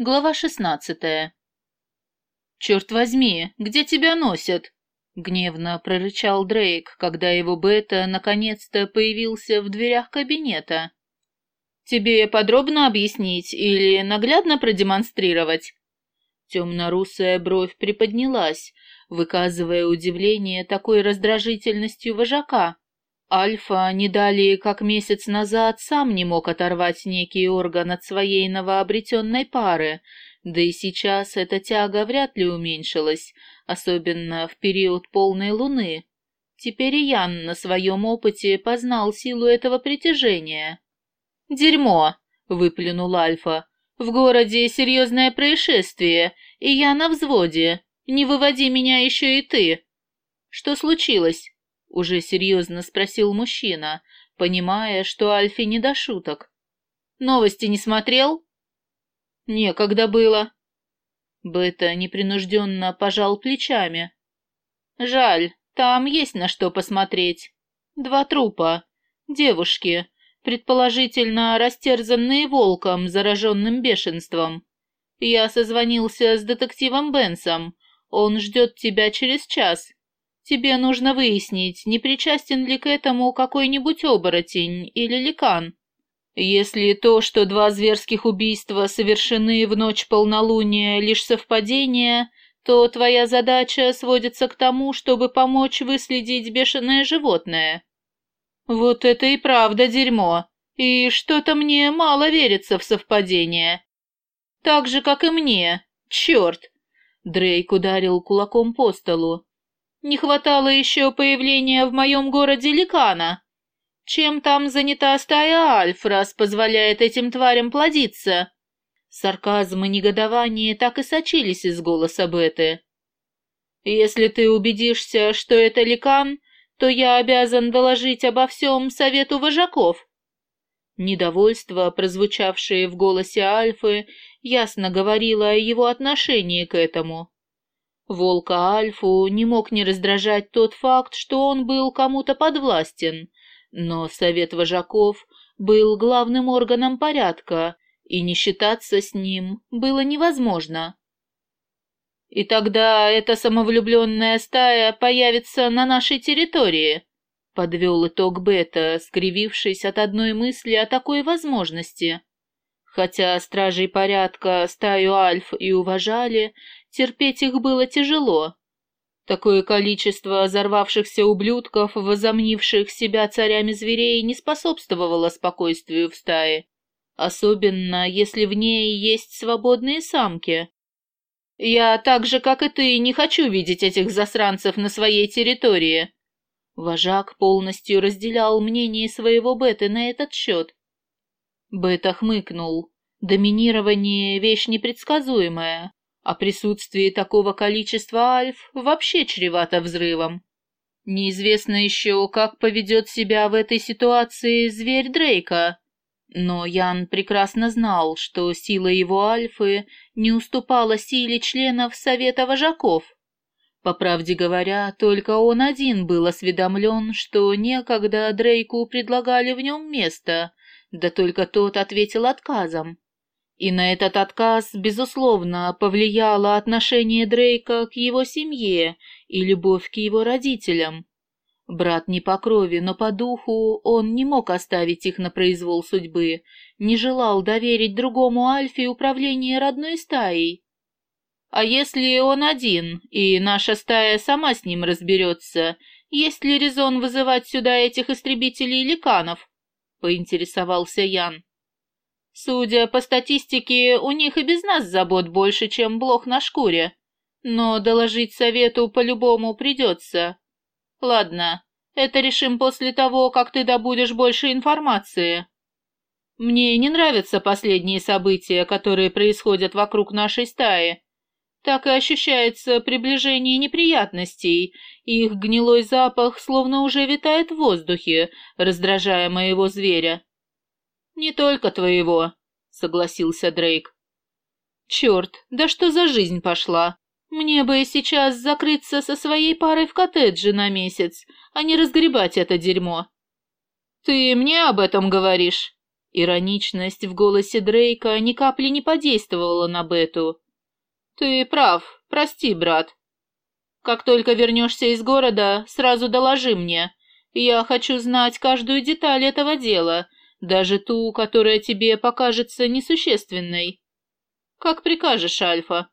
Глава шестнадцатая. «Черт возьми, где тебя носят?» — гневно прорычал Дрейк, когда его бета наконец-то появился в дверях кабинета. «Тебе подробно объяснить или наглядно продемонстрировать?» Темно-русая бровь приподнялась, выказывая удивление такой раздражительностью вожака. Альфа не далее, как месяц назад, сам не мог оторвать некий орган от своей новообретенной пары, да и сейчас эта тяга вряд ли уменьшилась, особенно в период полной луны. Теперь и Ян на своем опыте познал силу этого притяжения. «Дерьмо!» — выплюнул Альфа. «В городе серьезное происшествие, и я на взводе. Не выводи меня еще и ты!» «Что случилось?» — уже серьезно спросил мужчина, понимая, что Альфе не до шуток. «Новости не смотрел?» «Некогда было». Бета непринужденно пожал плечами. «Жаль, там есть на что посмотреть. Два трупа. Девушки, предположительно растерзанные волком, зараженным бешенством. Я созвонился с детективом Бенсом. Он ждет тебя через час. Тебе нужно выяснить, не причастен ли к этому какой-нибудь оборотень или ликан. Если то, что два зверских убийства совершены в ночь полнолуния, лишь совпадение, то твоя задача сводится к тому, чтобы помочь выследить бешеное животное. Вот это и правда дерьмо, и что-то мне мало верится в совпадение. Так же, как и мне. Черт! Дрейк ударил кулаком по столу. Не хватало еще появления в моем городе Ликана. Чем там занята стая Альф, раз позволяет этим тварям плодиться? Сарказм и негодование так и сочились из голоса Беты. Если ты убедишься, что это Ликан, то я обязан доложить обо всем совету вожаков. Недовольство, прозвучавшее в голосе Альфы, ясно говорило о его отношении к этому. Волка Альфу не мог не раздражать тот факт, что он был кому-то подвластен, но совет вожаков был главным органом порядка, и не считаться с ним было невозможно. И тогда эта самовлюбленная стая появится на нашей территории, подвел итог Бета, скривившись от одной мысли о такой возможности. Хотя стражей порядка стаю Альф и уважали, терпеть их было тяжело. Такое количество взорвавшихся ублюдков, возомнивших себя царями зверей, не способствовало спокойствию в стае, особенно если в ней есть свободные самки. «Я так же, как и ты, не хочу видеть этих засранцев на своей территории». Вожак полностью разделял мнение своего Беты на этот счет. Бета хмыкнул. Доминирование — вещь непредсказуемая, а присутствие такого количества альф вообще чревато взрывом. Неизвестно еще, как поведет себя в этой ситуации зверь Дрейка, но Ян прекрасно знал, что сила его альфы не уступала силе членов Совета Вожаков. По правде говоря, только он один был осведомлен, что некогда Дрейку предлагали в нем место, да только тот ответил отказом. И на этот отказ, безусловно, повлияло отношение Дрейка к его семье и любовь к его родителям. Брат не по крови, но по духу он не мог оставить их на произвол судьбы, не желал доверить другому Альфе управление родной стаей. А если он один, и наша стая сама с ним разберется, есть ли резон вызывать сюда этих истребителей ликанов? — поинтересовался Ян. Судя по статистике, у них и без нас забот больше, чем блох на шкуре. Но доложить совету по-любому придется. Ладно, это решим после того, как ты добудешь больше информации. Мне не нравятся последние события, которые происходят вокруг нашей стаи. Так и ощущается приближение неприятностей, и их гнилой запах словно уже витает в воздухе, раздражая моего зверя. «Не только твоего», — согласился Дрейк. «Черт, да что за жизнь пошла? Мне бы сейчас закрыться со своей парой в коттедже на месяц, а не разгребать это дерьмо». «Ты мне об этом говоришь?» Ироничность в голосе Дрейка ни капли не подействовала на Бету. «Ты прав, прости, брат. Как только вернешься из города, сразу доложи мне. Я хочу знать каждую деталь этого дела, даже ту, которая тебе покажется несущественной. Как прикажешь, Альфа».